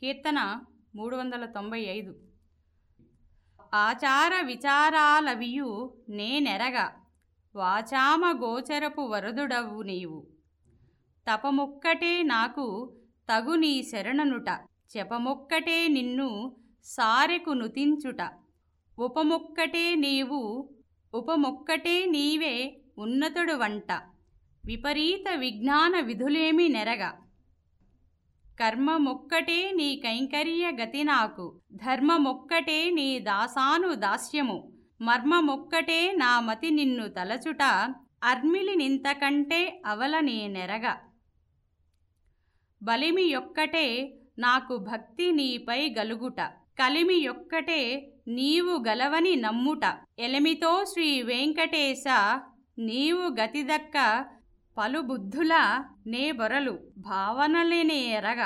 కీర్తన మూడు వందల తొంభై ఐదు ఆచార విచారాలవియు నేనెరగ వాచామ గోచరపు వరదుడవు నీవు. తపముక్కటే నాకు తగు నీ శరణనుట చెపమొక్కటే నిన్ను సారెకు నుతించుట. ఉపముక్కటే నీవు ఉపమొక్కటే నీవే ఉన్నతుడు వంట. విపరీత విజ్ఞాన విధులేమి నెరగ కర్మమొక్కటే నీ కైంకర్య గతి నాకు. ధర్మమొక్కటే నీ దాసాను దాస్యము మర్మమొక్కటే నా మతి నిన్ను తలచుట. అర్మిలి నింతకంటే అవల నీ నెరగ. బలిమి యొక్కటే నాకు భక్తి నీపై గలుగుట. కలిమి యొక్కటే నీవు గలవని నమ్ముట. ఎలమితో శ్రీ వెంకటేశ నీవు గతిదక్క పలుబుద్ధుల నే బొరలు భావనలేని ఎరగ.